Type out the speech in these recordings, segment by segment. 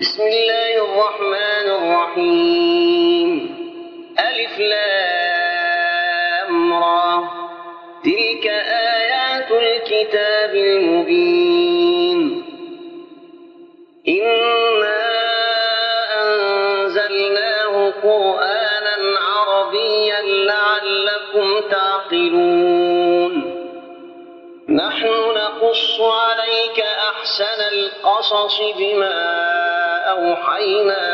بسم الله الرحمن الرحيم. ألف لام را. تلك آيات الكتاب المبين. إنا أنزلناه قرآنا عربيا لعلكم تعقلون. نحن نقص عليك أحسن القصص بما أوحينا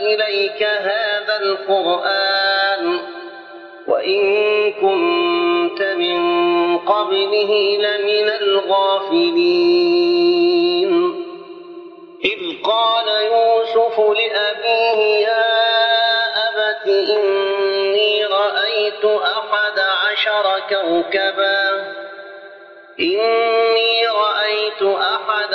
إليك هذا القرآن وإن كنت من قبله لمن الغافلين. إذ قال يوسف لأبيه يا أبت إني رأيت أحد عشر كوكبا. إني رأيت أحد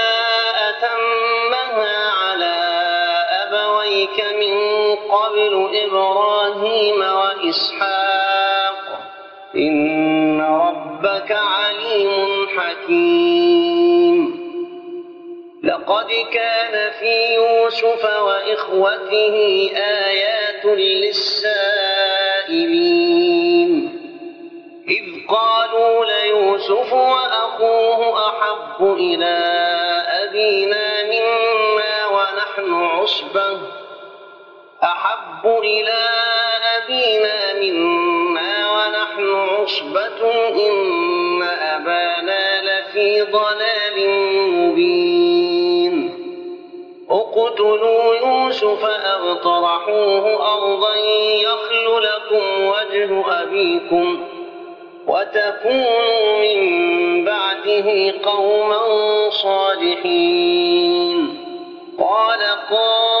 قبل إبراهيم وإسحاق. إن ربك عليم حكيم. لقد كان في يوسف وإخوته آيات للسائلين. إذ قالوا ليوسف وأخوه أحب إلى أبينا منا ونحن عصبة. أحب إلى أبينا منا ونحن عصبة إن أبانا لفي ضلال مبين. اقتلوا يوسف أو طرحوه أرضا يخل لكم وجه أبيكم وتكونوا من بعده قوما صالحين. قال قائل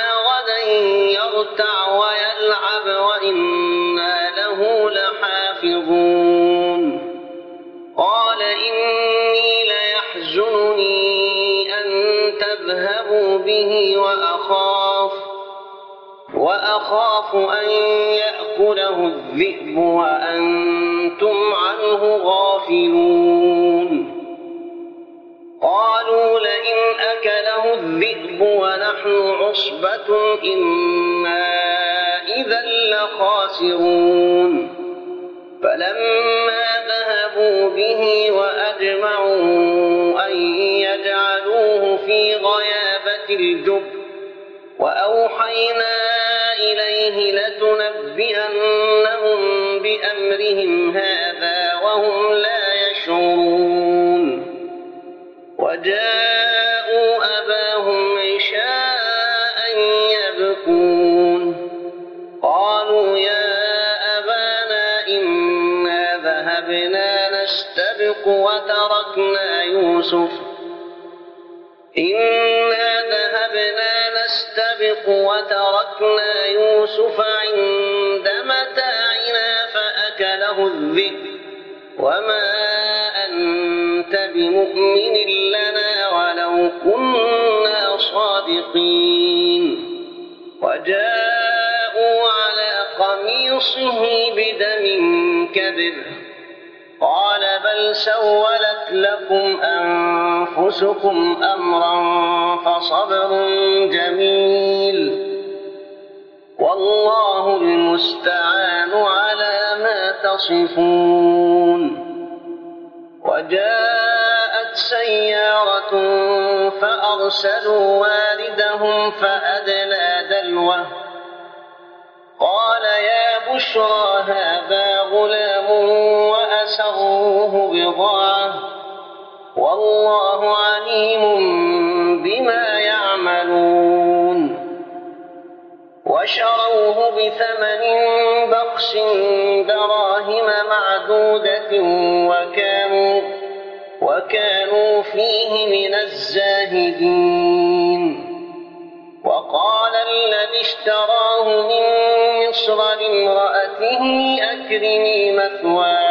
وإنا له لحافظون قال إني ليحزنني أن تذهبوا به وأخاف وأخاف أن يأكله الذئب وأنتم عنه غافلون قالوا لئن أكله الذئب ونحن عصبة إنا لخاسرون فلما ذهبوا به وأجمعوا أن يجعلوه في غيابة الجب وأوحينا نستبق وتركنا يوسف. إنا ذهبنا نستبق وتركنا يوسف عند متاعنا فأكله الذئب. وما أنت بمؤمن لنا ولو كنا صادقين. وجاءوا قميصه بدم كذب قال بل سولت لكم أنفسكم أمرا فصبر جميل. والله المستعان على ما تصفون. وجاءت سيارة فأرسلوا واردهم فأدلى دلوه. قال يا بشرى هذا غلام. بضاعة والله عليم بما يعملون. وشروه بثمن بخس دراهم معدودة وكانوا وكانوا فيه من الزاهدين. وقال الذي اشتراه من مصر لامرأته أكرمي مثواه.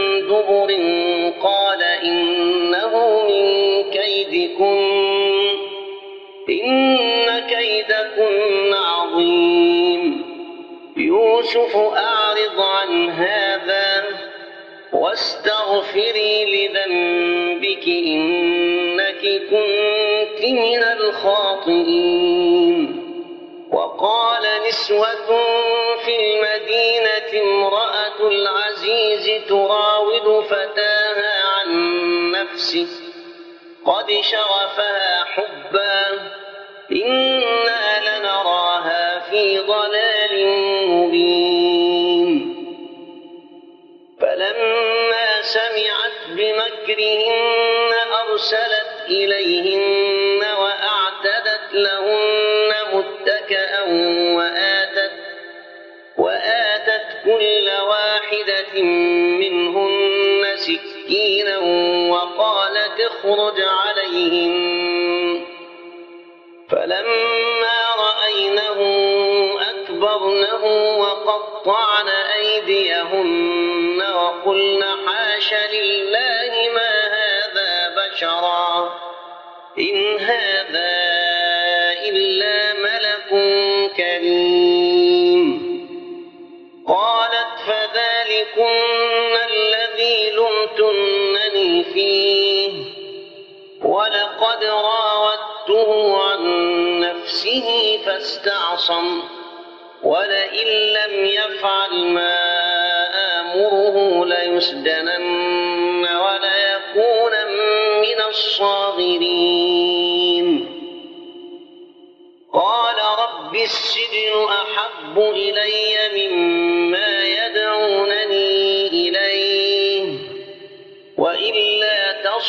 دبر قال إنه من كيدكن إن كيدكن عظيم يوسف أعرض عن هذا واستغفري لذنبك إنك كنت من الخاطئين وقال نسوة في المدينة امرأة العزيز تراود فتاها عن نفسه. قد شغفها حبا. إنا اخرج عليهن فلما رأينه أكبرنه وقطعن أيديهن وقلن حاش لله فاستعصم. ولئن لم يفعل ما آمره ليسجنن وليكون من الصاغرين. قال رب السجن أحب إلي مما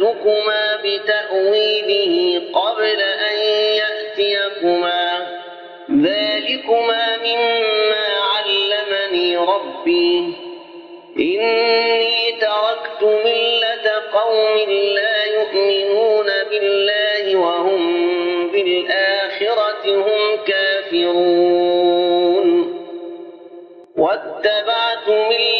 نبأتكما بتأويله قبل أن يأتيكما؟ ذلكما مما علمني ربي. إني تركت ملة قوم لا يؤمنون بالله وهم بالآخرة هم كافرون. واتبعت ملة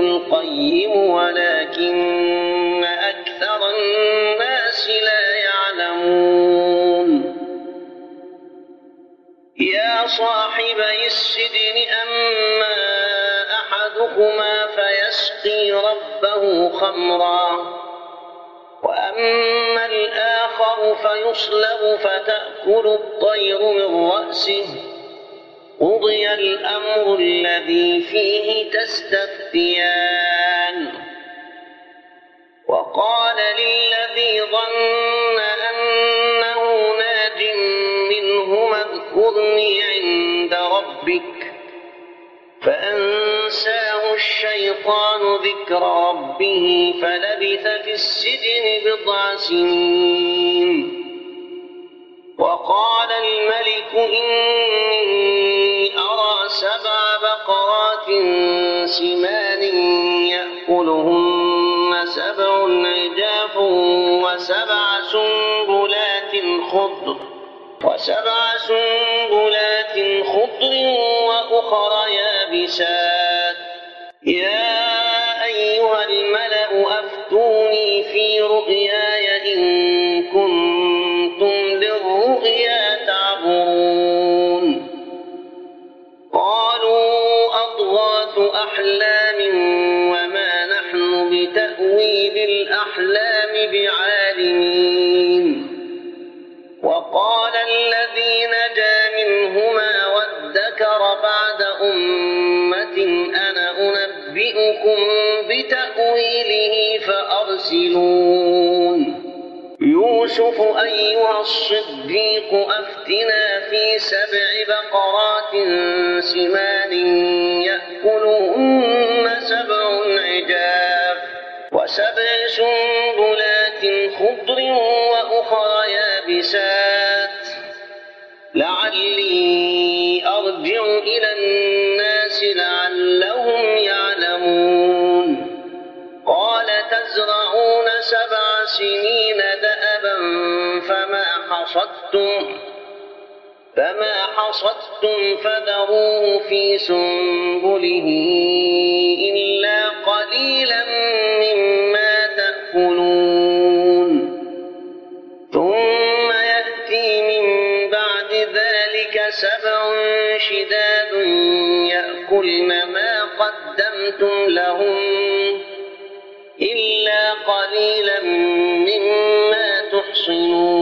القيم ولكن أكثر الناس لا يعلمون. يا صاحبي السجن أما أحدكما فيسقي ربه خمرا وأما الآخر فيصلب فتأكل الطير من رأسه. قضي الأمر الذي فيه تستفتيان وقال للذي ظن أنه ناج منهما اذكرني عند ربك فأنساه الشيطان ذكر ربه فلبث في السجن بضع سنين وقال الملك إني سبع بقرات سمان يأكلهن سبع عجاف وسبع سنبلات خضر وسبع سنبلات خضر وأخر يابسات. الصديق فما حصدتم فذروه في سنبله إلا قليلا مما تأكلون ثم يأتي من بعد ذلك سبع شداد يأكلن ما قدمتم لهم إلا قليلا مما تحصنون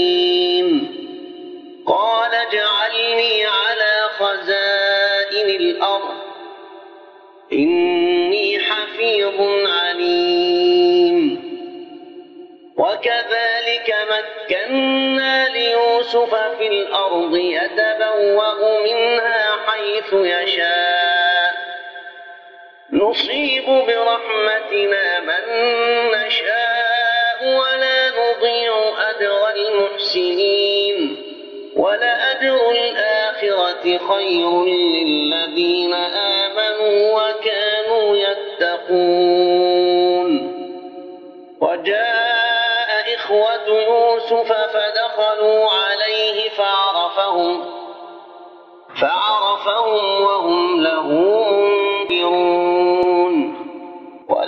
ليوسف في الأرض يتبوأ منها حيث يشاء. نصيب برحمتنا من نشاء ولا نضيع أجر المحسنين. ولأجر الآخرة خير للذين آمنوا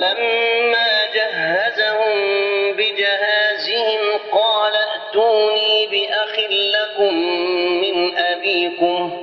ولما جهزهم بجهازهم قال ائتوني بأخ لكم من أبيكم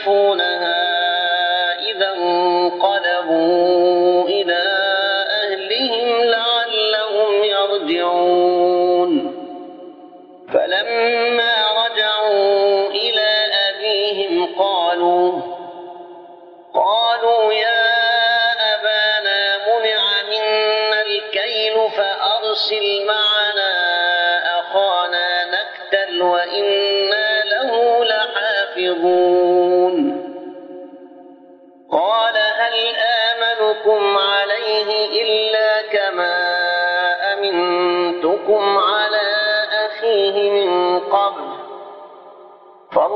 يعرفونها إذا انقلبوا إلى أهلهم لعلهم يرجعون. فلما رجعوا إلى أبيهم قالوا قالوا يا أبانا منع منا الكيل فأرسل معنا أخانا نكتل وإنا له لحافظون.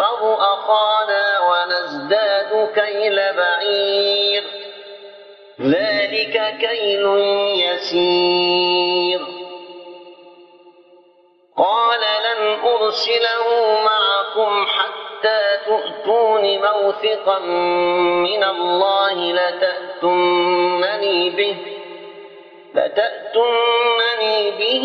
ونحفظ أخانا ونزداد كيل بعير. ذلك كيل يسير. قال لن أرسله معكم حتى تؤتون موثقا من الله لتأتونني به لتأتونني به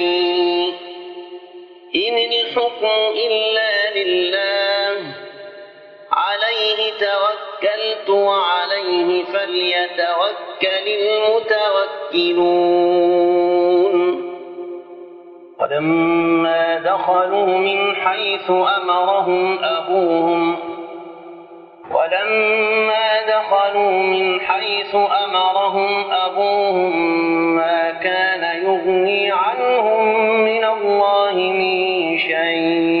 توكلت وعليه فليتوكل المتوكلون. ولما دخلوا من حيث أمرهم أبوهم ولما دخلوا من حيث أمرهم أبوهم ما كان يغني عنهم من الله من شيء.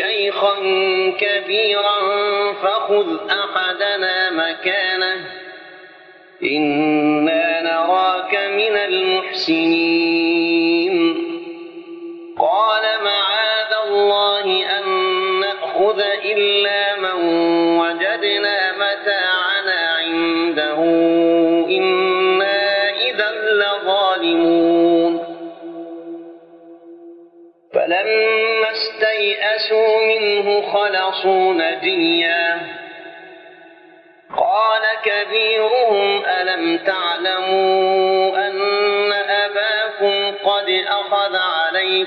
شيخا كبيرا فخذ أحدنا مكانه إنا نراك من المحسنين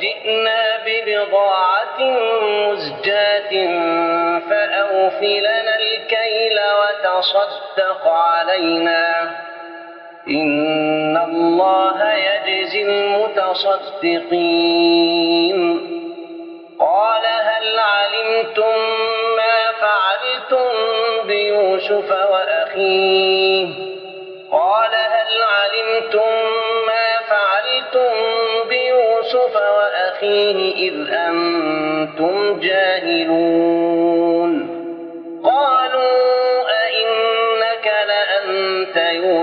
وجئنا ببضاعة مزجاة فأوف لنا الكيل وتصدق علينا. إن الله يجزي المتصدقين. قال هل علمتم ما فعلتم بيوسف وأخيه؟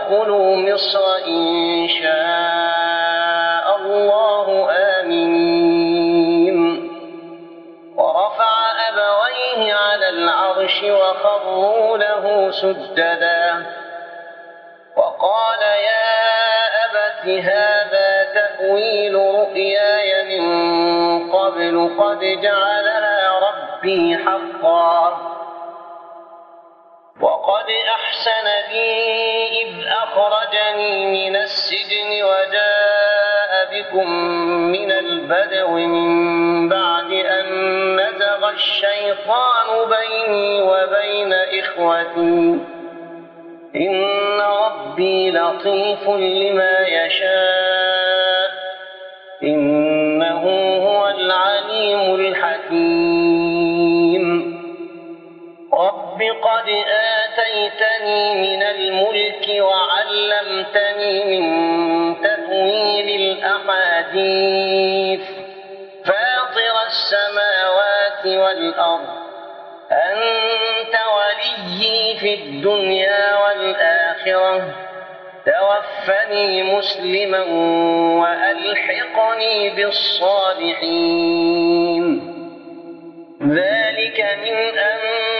ادخلوا مصر إن شاء الله آمين ورفع أبويه على العرش وخروا له سجدا وقال يا أبت هذا تأويل رؤياي من قبل قد جعلها ربي حقا وقد أحسن بي أخرجني من السجن وجاء بكم من البدو من بعد أن نزغ الشيطان بيني وبين إخوتي. إن ربي لطيف لما يشاء. إنه هو العليم الحكيم. رب قد آتيتني من الملك وعلمتني من تأويل الأحاديث. فاطر السماوات والأرض أنت وليي في الدنيا والآخرة. توفني مسلما وألحقني بالصالحين. ذلك من أنباء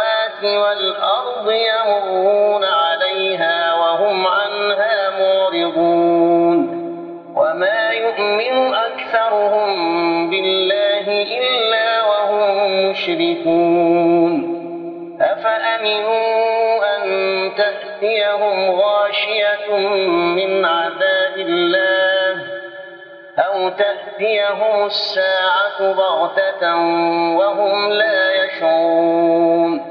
والأرض يمرون عليها وهم عنها معرضون. وما يؤمن أكثرهم بالله إلا وهم مشركون. أفأمنوا أن تأتيهم غاشية من عذاب الله؟ أو تأتيهم الساعة بغتة وهم لا يشعرون؟